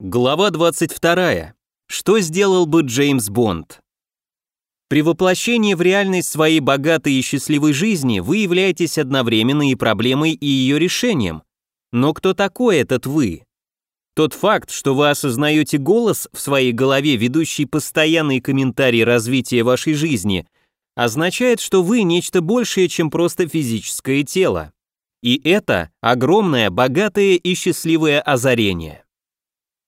Глава 22. Что сделал бы Джеймс Бонд? При воплощении в реальность своей богатой и счастливой жизни вы являетесь одновременно и проблемой, и ее решением. Но кто такой этот вы? Тот факт, что вы осознаете голос в своей голове, ведущий постоянные комментарии развития вашей жизни, означает, что вы нечто большее, чем просто физическое тело. И это огромное, богатое и счастливое озарение.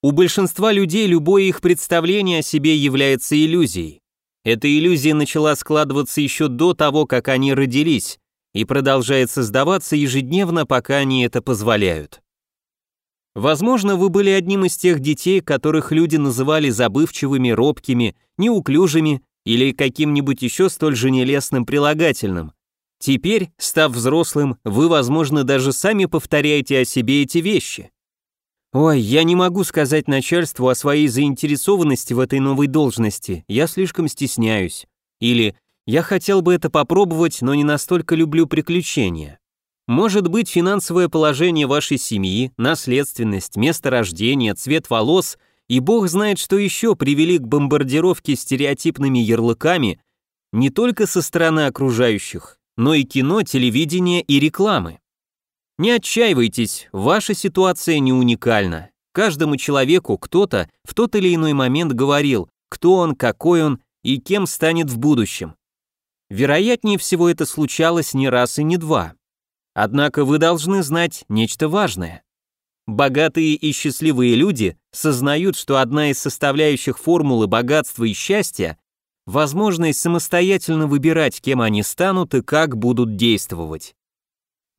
У большинства людей любое их представление о себе является иллюзией. Эта иллюзия начала складываться еще до того, как они родились, и продолжает создаваться ежедневно, пока они это позволяют. Возможно, вы были одним из тех детей, которых люди называли забывчивыми, робкими, неуклюжими или каким-нибудь еще столь же нелестным прилагательным. Теперь, став взрослым, вы, возможно, даже сами повторяете о себе эти вещи. «Ой, я не могу сказать начальству о своей заинтересованности в этой новой должности, я слишком стесняюсь». Или «Я хотел бы это попробовать, но не настолько люблю приключения». Может быть, финансовое положение вашей семьи, наследственность, место рождения, цвет волос и бог знает, что еще привели к бомбардировке стереотипными ярлыками не только со стороны окружающих, но и кино, телевидения и рекламы. Не отчаивайтесь, ваша ситуация не уникальна. Каждому человеку кто-то в тот или иной момент говорил, кто он, какой он и кем станет в будущем. Вероятнее всего это случалось не раз и не два. Однако вы должны знать нечто важное. Богатые и счастливые люди сознают, что одна из составляющих формулы богатства и счастья – возможность самостоятельно выбирать, кем они станут и как будут действовать.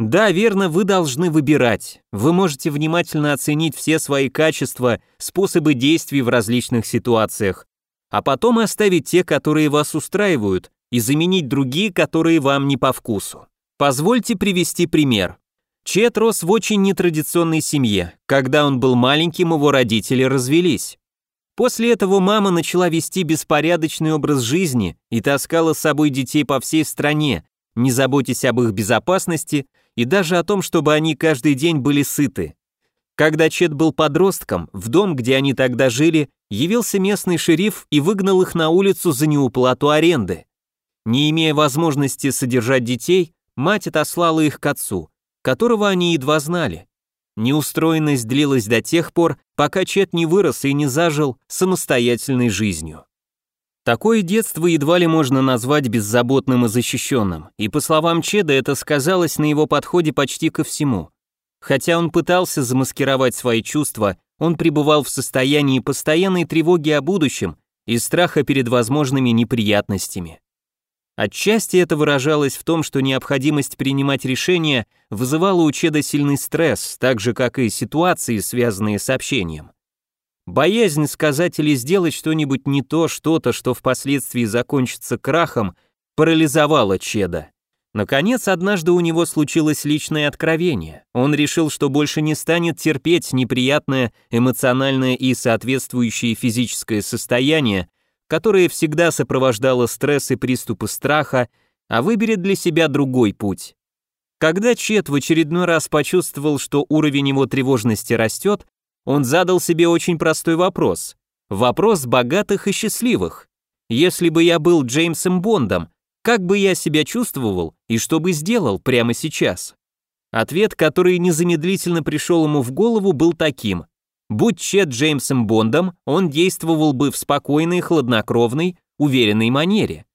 Да, верно, вы должны выбирать. Вы можете внимательно оценить все свои качества, способы действий в различных ситуациях, а потом оставить те, которые вас устраивают, и заменить другие, которые вам не по вкусу. Позвольте привести пример. Чет рос в очень нетрадиционной семье. Когда он был маленьким, его родители развелись. После этого мама начала вести беспорядочный образ жизни и таскала с собой детей по всей стране, не заботясь об их безопасности и даже о том, чтобы они каждый день были сыты. Когда Чет был подростком, в дом, где они тогда жили, явился местный шериф и выгнал их на улицу за неуплату аренды. Не имея возможности содержать детей, мать отослала их к отцу, которого они едва знали. Неустроенность длилась до тех пор, пока Чет не вырос и не зажил самостоятельной жизнью. Такое детство едва ли можно назвать беззаботным и защищенным, и по словам Чеда это сказалось на его подходе почти ко всему. Хотя он пытался замаскировать свои чувства, он пребывал в состоянии постоянной тревоги о будущем и страха перед возможными неприятностями. Отчасти это выражалось в том, что необходимость принимать решения вызывала у Чеда сильный стресс, так же как и ситуации, связанные с общением. Боязнь сказать или сделать что-нибудь не то, что-то, что впоследствии закончится крахом, парализовала Чеда. Наконец, однажды у него случилось личное откровение. Он решил, что больше не станет терпеть неприятное эмоциональное и соответствующее физическое состояние, которое всегда сопровождало стресс и приступы страха, а выберет для себя другой путь. Когда Чет в очередной раз почувствовал, что уровень его тревожности растет, он задал себе очень простой вопрос. Вопрос богатых и счастливых. Если бы я был Джеймсом Бондом, как бы я себя чувствовал и что бы сделал прямо сейчас? Ответ, который незамедлительно пришел ему в голову, был таким. Будь Чет Джеймсом Бондом, он действовал бы в спокойной, хладнокровной, уверенной манере.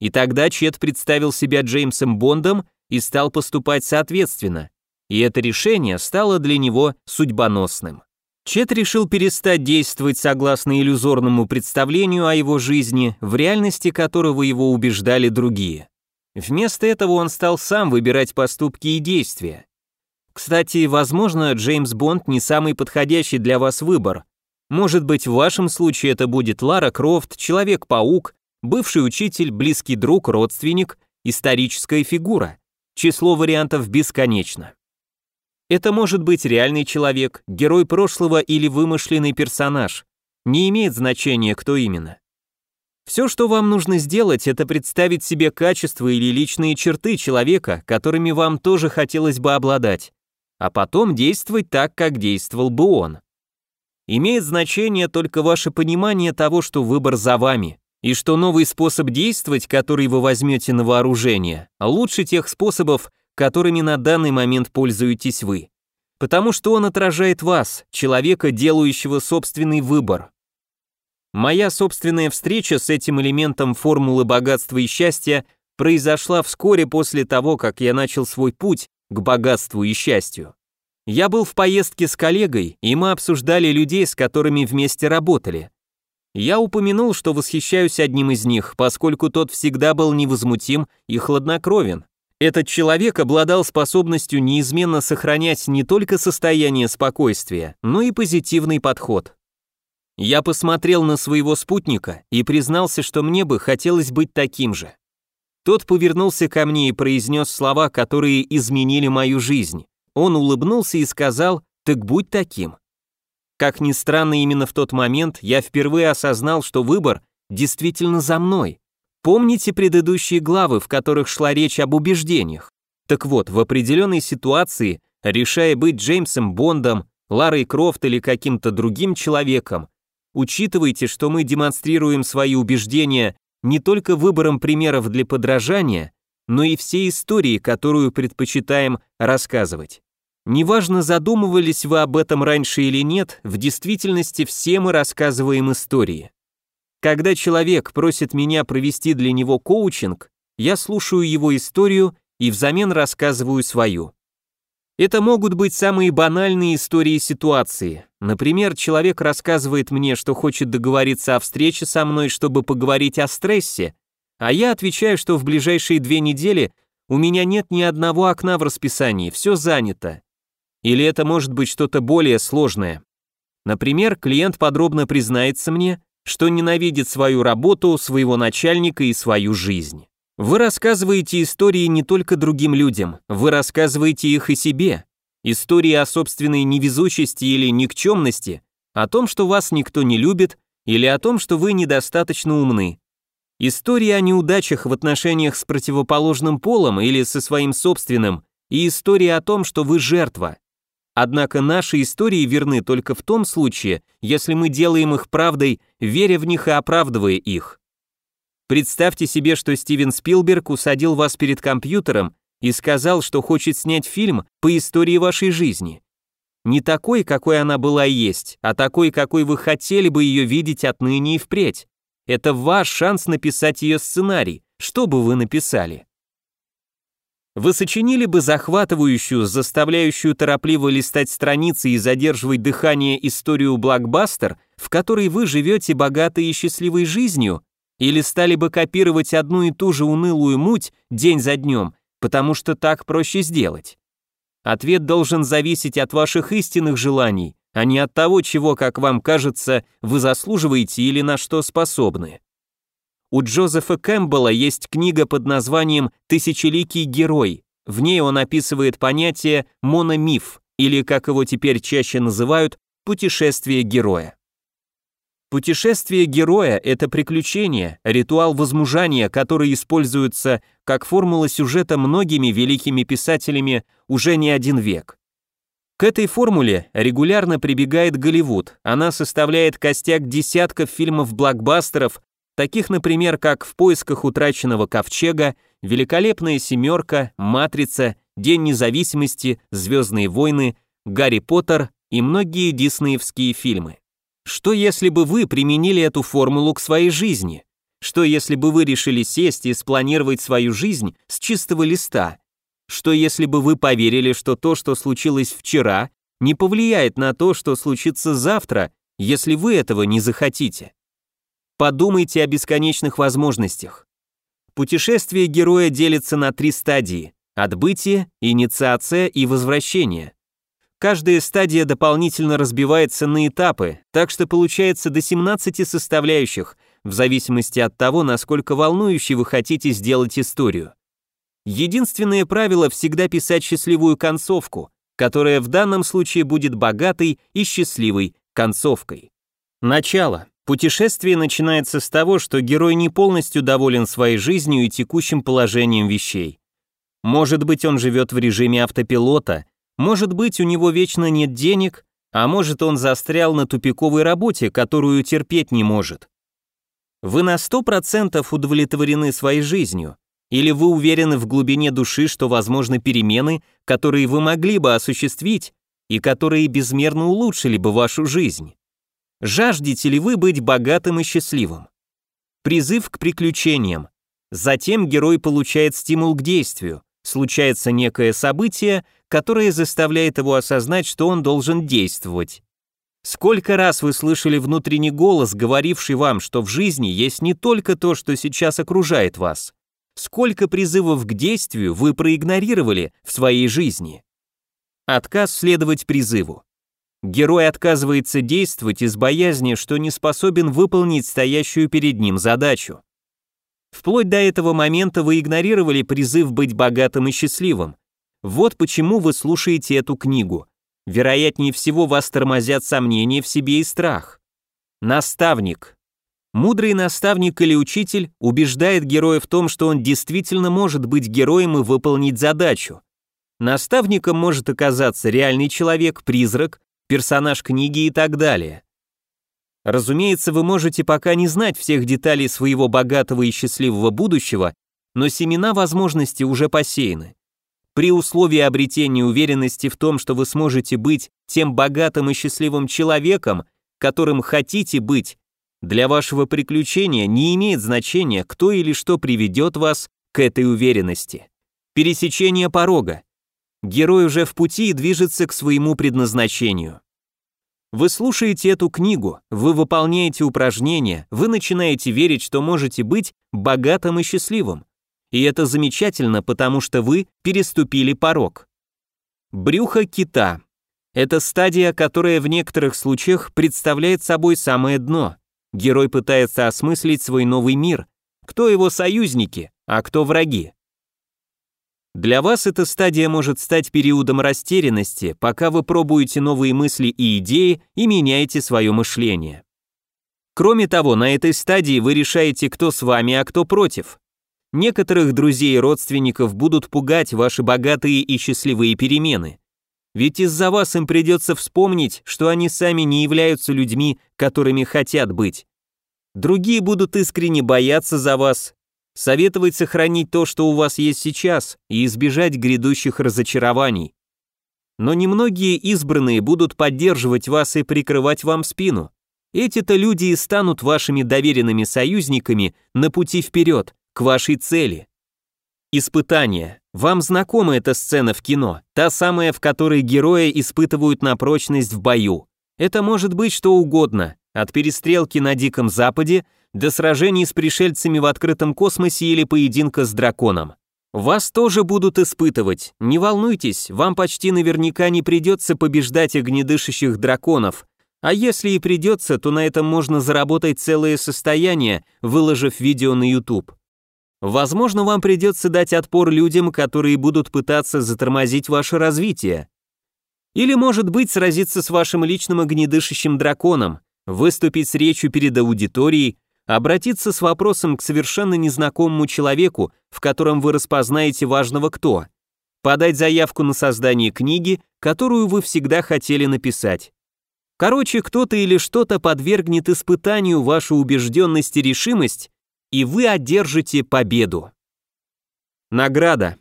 И тогда Чет представил себя Джеймсом Бондом и стал поступать соответственно. И это решение стало для него судьбоносным. Чет решил перестать действовать согласно иллюзорному представлению о его жизни, в реальности которого его убеждали другие. Вместо этого он стал сам выбирать поступки и действия. Кстати, возможно, Джеймс Бонд не самый подходящий для вас выбор. Может быть, в вашем случае это будет Лара Крофт, Человек-паук, бывший учитель, близкий друг, родственник, историческая фигура. Число вариантов бесконечно. Это может быть реальный человек, герой прошлого или вымышленный персонаж. Не имеет значения, кто именно. Все, что вам нужно сделать, это представить себе качества или личные черты человека, которыми вам тоже хотелось бы обладать, а потом действовать так, как действовал бы он. Имеет значение только ваше понимание того, что выбор за вами, и что новый способ действовать, который вы возьмете на вооружение, лучше тех способов, которыми на данный момент пользуетесь вы. Потому что он отражает вас, человека, делающего собственный выбор. Моя собственная встреча с этим элементом формулы богатства и счастья произошла вскоре после того, как я начал свой путь к богатству и счастью. Я был в поездке с коллегой, и мы обсуждали людей, с которыми вместе работали. Я упомянул, что восхищаюсь одним из них, поскольку тот всегда был невозмутим и хладнокровен. Этот человек обладал способностью неизменно сохранять не только состояние спокойствия, но и позитивный подход. Я посмотрел на своего спутника и признался, что мне бы хотелось быть таким же. Тот повернулся ко мне и произнес слова, которые изменили мою жизнь. Он улыбнулся и сказал «Так будь таким». Как ни странно, именно в тот момент я впервые осознал, что выбор действительно за мной. Помните предыдущие главы, в которых шла речь об убеждениях? Так вот, в определенной ситуации, решая быть Джеймсом Бондом, Ларой Крофт или каким-то другим человеком, учитывайте, что мы демонстрируем свои убеждения не только выбором примеров для подражания, но и всей истории, которую предпочитаем рассказывать. Неважно, задумывались вы об этом раньше или нет, в действительности все мы рассказываем истории. Когда человек просит меня провести для него коучинг, я слушаю его историю и взамен рассказываю свою. Это могут быть самые банальные истории ситуации. Например, человек рассказывает мне, что хочет договориться о встрече со мной, чтобы поговорить о стрессе, а я отвечаю, что в ближайшие две недели у меня нет ни одного окна в расписании, все занято. Или это может быть что-то более сложное. Например, клиент подробно признается мне, что ненавидит свою работу, своего начальника и свою жизнь. Вы рассказываете истории не только другим людям, вы рассказываете их и себе. Истории о собственной невезучести или никчемности, о том, что вас никто не любит, или о том, что вы недостаточно умны. Истории о неудачах в отношениях с противоположным полом или со своим собственным, и истории о том, что вы жертва. Однако наши истории верны только в том случае, если мы делаем их правдой, веря в них и оправдывая их. Представьте себе, что Стивен Спилберг усадил вас перед компьютером и сказал, что хочет снять фильм по истории вашей жизни. Не такой, какой она была и есть, а такой, какой вы хотели бы ее видеть отныне и впредь. Это ваш шанс написать ее сценарий. Что бы вы написали? Вы сочинили бы захватывающую, заставляющую торопливо листать страницы и задерживать дыхание историю блокбастер, в которой вы живете богатой и счастливой жизнью, или стали бы копировать одну и ту же унылую муть день за днем, потому что так проще сделать? Ответ должен зависеть от ваших истинных желаний, а не от того, чего, как вам кажется, вы заслуживаете или на что способны. У Джозефа Кэмпбелла есть книга под названием «Тысячеликий герой». В ней он описывает понятие «мономиф», или, как его теперь чаще называют, «путешествие героя». Путешествие героя – это приключение, ритуал возмужания, который используется как формула сюжета многими великими писателями уже не один век. К этой формуле регулярно прибегает Голливуд, она составляет костяк десятков фильмов-блокбастеров, таких, например, как «В поисках утраченного ковчега», «Великолепная семерка», «Матрица», «День независимости», «Звездные войны», «Гарри Поттер» и многие диснеевские фильмы. Что если бы вы применили эту формулу к своей жизни? Что если бы вы решили сесть и спланировать свою жизнь с чистого листа? Что если бы вы поверили, что то, что случилось вчера, не повлияет на то, что случится завтра, если вы этого не захотите? Подумайте о бесконечных возможностях. Путешествие героя делится на три стадии – отбытие, инициация и возвращение. Каждая стадия дополнительно разбивается на этапы, так что получается до 17 составляющих, в зависимости от того, насколько волнующе вы хотите сделать историю. Единственное правило всегда писать счастливую концовку, которая в данном случае будет богатой и счастливой концовкой. Начало. Путешествие начинается с того, что герой не полностью доволен своей жизнью и текущим положением вещей. Может быть, он живет в режиме автопилота, может быть, у него вечно нет денег, А может, он застрял на тупиковой работе, которую терпеть не может. Вы на 100% удовлетворены своей жизнью? Или вы уверены в глубине души, что возможны перемены, которые вы могли бы осуществить и которые безмерно улучшили бы вашу жизнь? Жаждете ли вы быть богатым и счастливым? Призыв к приключениям. Затем герой получает стимул к действию. Случается некое событие, которое заставляет его осознать, что он должен действовать. Сколько раз вы слышали внутренний голос, говоривший вам, что в жизни есть не только то, что сейчас окружает вас. Сколько призывов к действию вы проигнорировали в своей жизни? Отказ следовать призыву. Герой отказывается действовать из боязни, что не способен выполнить стоящую перед ним задачу. Вплоть до этого момента вы игнорировали призыв быть богатым и счастливым. Вот почему вы слушаете эту книгу. Вероятнее всего вас тормозят сомнения в себе и страх. Наставник. Мудрый наставник или учитель убеждает героя в том, что он действительно может быть героем и выполнить задачу. Наставником может оказаться реальный человек, призрак, персонаж книги и так далее. Разумеется, вы можете пока не знать всех деталей своего богатого и счастливого будущего, но семена возможности уже посеяны. При условии обретения уверенности в том, что вы сможете быть тем богатым и счастливым человеком, которым хотите быть, для вашего приключения не имеет значения, кто или что приведет вас к этой уверенности. Пересечение порога. Герой уже в пути и движется к своему предназначению. Вы слушаете эту книгу, вы выполняете упражнения, вы начинаете верить, что можете быть богатым и счастливым. И это замечательно, потому что вы переступили порог. Брюхо кита. Это стадия, которая в некоторых случаях представляет собой самое дно. Герой пытается осмыслить свой новый мир. Кто его союзники, а кто враги. Для вас эта стадия может стать периодом растерянности, пока вы пробуете новые мысли и идеи и меняете свое мышление. Кроме того, на этой стадии вы решаете, кто с вами, а кто против. Некоторых друзей и родственников будут пугать ваши богатые и счастливые перемены. Ведь из-за вас им придется вспомнить, что они сами не являются людьми, которыми хотят быть. Другие будут искренне бояться за вас, Советовать сохранить то, что у вас есть сейчас, и избежать грядущих разочарований. Но немногие избранные будут поддерживать вас и прикрывать вам спину. Эти-то люди и станут вашими доверенными союзниками на пути вперед, к вашей цели. Испытание. Вам знакома эта сцена в кино, та самая, в которой герои испытывают на прочность в бою. Это может быть что угодно, от перестрелки на Диком Западе до сражений с пришельцами в открытом космосе или поединка с драконом. Вас тоже будут испытывать, не волнуйтесь, вам почти наверняка не придется побеждать огнедышащих драконов, а если и придется, то на этом можно заработать целое состояние, выложив видео на YouTube. Возможно, вам придется дать отпор людям, которые будут пытаться затормозить ваше развитие. Или, может быть, сразиться с вашим личным огнедышащим драконом, выступить с речью перед аудиторией, обратиться с вопросом к совершенно незнакомому человеку, в котором вы распознаете важного кто, подать заявку на создание книги, которую вы всегда хотели написать. Короче, кто-то или что-то подвергнет испытанию вашу убежденность и решимость, и вы одержите победу. Награда.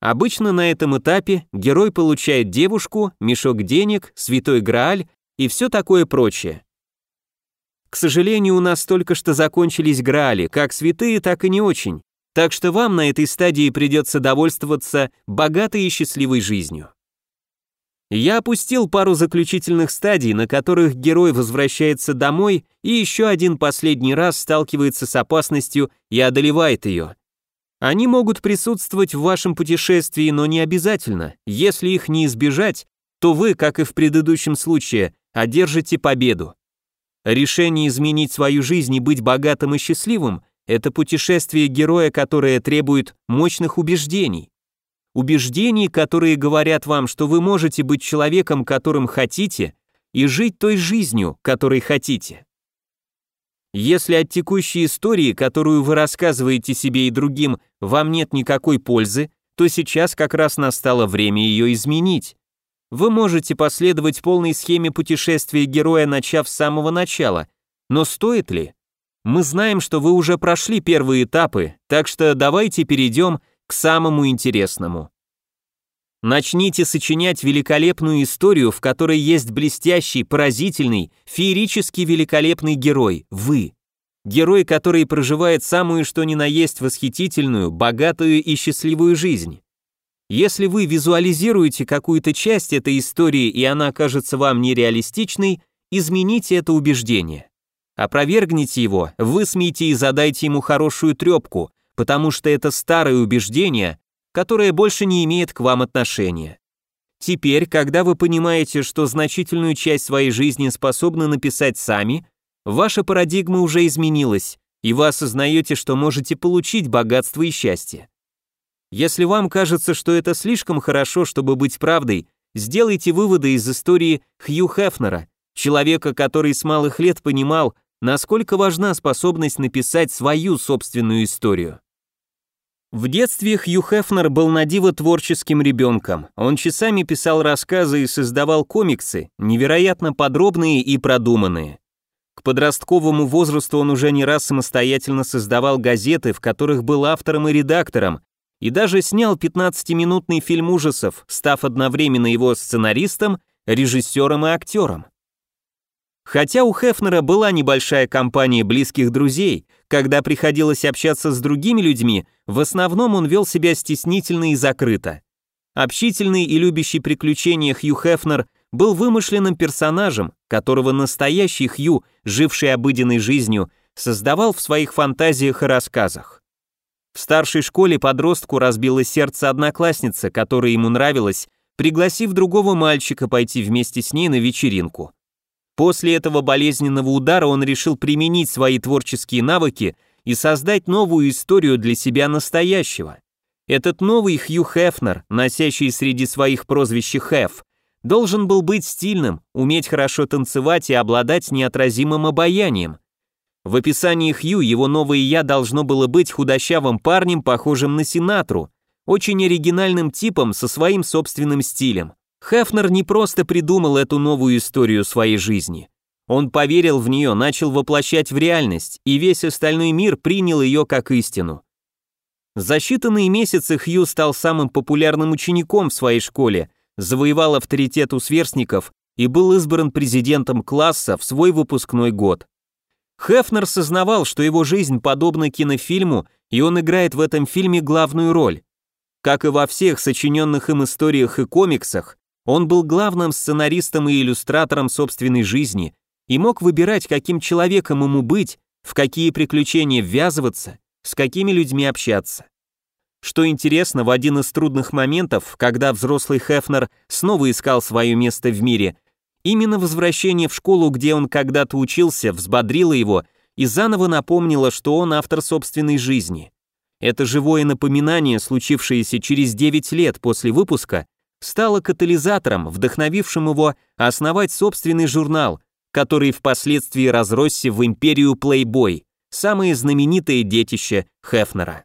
Обычно на этом этапе герой получает девушку, мешок денег, святой Грааль и все такое прочее. К сожалению, у нас только что закончились Граали, как святые, так и не очень, так что вам на этой стадии придется довольствоваться богатой и счастливой жизнью. Я опустил пару заключительных стадий, на которых герой возвращается домой и еще один последний раз сталкивается с опасностью и одолевает ее. Они могут присутствовать в вашем путешествии, но не обязательно. Если их не избежать, то вы, как и в предыдущем случае, одержите победу. Решение изменить свою жизнь и быть богатым и счастливым – это путешествие героя, которое требует мощных убеждений. Убеждений, которые говорят вам, что вы можете быть человеком, которым хотите, и жить той жизнью, которой хотите. Если от текущей истории, которую вы рассказываете себе и другим, вам нет никакой пользы, то сейчас как раз настало время ее изменить. Вы можете последовать полной схеме путешествия героя, начав с самого начала, но стоит ли? Мы знаем, что вы уже прошли первые этапы, так что давайте перейдем к самому интересному. Начните сочинять великолепную историю, в которой есть блестящий, поразительный, феерически великолепный герой – вы. Герой, который проживает самую что ни на есть восхитительную, богатую и счастливую жизнь. Если вы визуализируете какую-то часть этой истории и она кажется вам нереалистичной, измените это убеждение. Опровергните его, высмейте и задайте ему хорошую трепку, потому что это старое убеждение, которое больше не имеет к вам отношения. Теперь, когда вы понимаете, что значительную часть своей жизни способны написать сами, ваша парадигма уже изменилась, и вы осознаете, что можете получить богатство и счастье. Если вам кажется, что это слишком хорошо, чтобы быть правдой, сделайте выводы из истории Хью Хефнера, человека, который с малых лет понимал, насколько важна способность написать свою собственную историю. В детстве Хью Хефнер был надиво творческим ребенком. Он часами писал рассказы и создавал комиксы, невероятно подробные и продуманные. К подростковому возрасту он уже не раз самостоятельно создавал газеты, в которых был автором и редактором, и даже снял 15-минутный фильм ужасов, став одновременно его сценаристом, режиссером и актером. Хотя у Хефнера была небольшая компания близких друзей, когда приходилось общаться с другими людьми, в основном он вел себя стеснительно и закрыто. Общительный и любящий приключения Хью Хефнер был вымышленным персонажем, которого настоящий Хью, живший обыденной жизнью, создавал в своих фантазиях и рассказах. В старшей школе подростку разбило сердце одноклассница, которая ему нравилась, пригласив другого мальчика пойти вместе с ней на вечеринку. После этого болезненного удара он решил применить свои творческие навыки и создать новую историю для себя настоящего. Этот новый Хью Хефнер, носящий среди своих прозвище Хеф, должен был быть стильным, уметь хорошо танцевать и обладать неотразимым обаянием. В описании Хью его новое «я» должно было быть худощавым парнем, похожим на Синатру, очень оригинальным типом со своим собственным стилем. Хефнер не просто придумал эту новую историю своей жизни. Он поверил в нее, начал воплощать в реальность, и весь остальной мир принял ее как истину. За считанные месяцы Хью стал самым популярным учеником в своей школе, завоевал авторитет у сверстников и был избран президентом класса в свой выпускной год. Хефнер сознавал, что его жизнь подобна кинофильму, и он играет в этом фильме главную роль. Как и во всех сочиненных им историях и комиксах, он был главным сценаристом и иллюстратором собственной жизни и мог выбирать, каким человеком ему быть, в какие приключения ввязываться, с какими людьми общаться. Что интересно, в один из трудных моментов, когда взрослый Хефнер снова искал свое место в мире, Именно возвращение в школу, где он когда-то учился, взбодрило его и заново напомнило, что он автор собственной жизни. Это живое напоминание, случившееся через 9 лет после выпуска, стало катализатором, вдохновившим его основать собственный журнал, который впоследствии разросся в империю Playboy, самое знаменитое детище Хефнера.